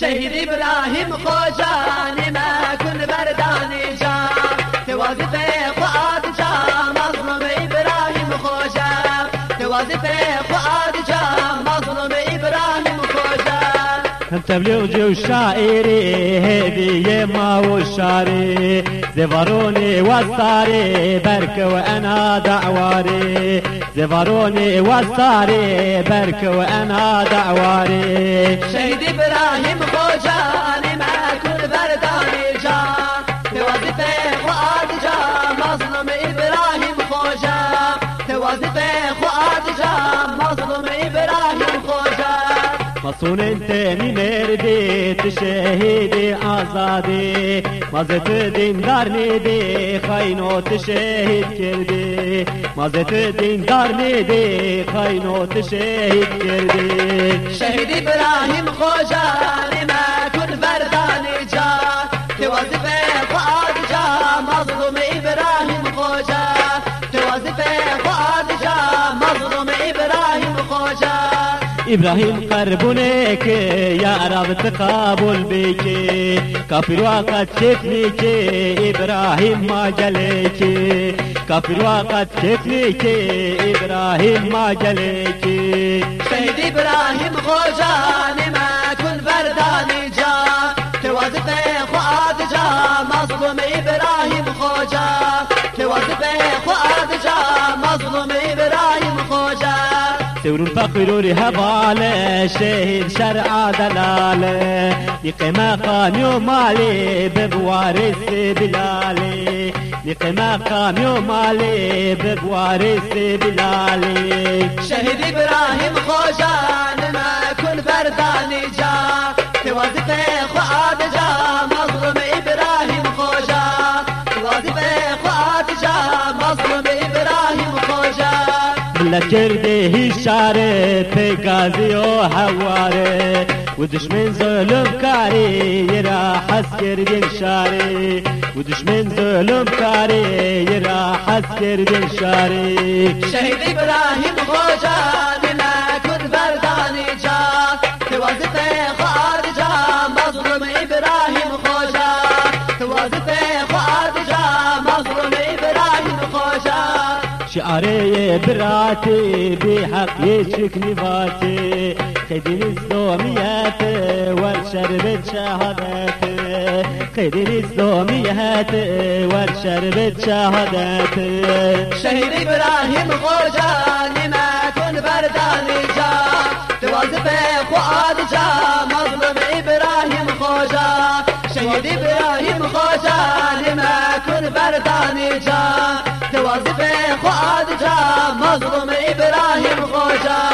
شهيد إبراهيم خوجاني ما تبليغ وشاعري هذي ما والشاري زفروني وصاري برك وأنا دعواري زفروني وصاري برك وأنا دعواري شهيد إبراهيم خوجاني مصون انت مردي تشهيدي آزادي مزت دیندار نیدی خاینو تشهید کردی مزت دیندار نیدی خاینو تشهید کردی شهيد ابراهيم خوجاني ما إبراهيم قربونك يا رب تقابل بك كافر وقت شفنك إبراهيم ما جلك كافر وقت شفنك إبراهيم ما جلك شهيد إبراهيم خوجاني ما كن برداني الفقر هبالة شهيد شرع دلالة لقما قام يوم علي ببوارث بلالي. لقما قام يوم علي ببوارث بلالي. شهيد إبراهيم خوجان ما كن برداني ملت کرده هشاره پیگازی و هواره و دشمن ظلم کاری یه را حس کردین شاری و دشمن ظلم کاری یه را حس کردین شاری شهيد إبراهيم خوجان شعري براتي بحق يشك نفاتي. خدين الزوميات والشربت شهادات خدين الزوميات والشربت شهادات شهيد إبراهيم خوجاني مظلوم إبراهيم خوجا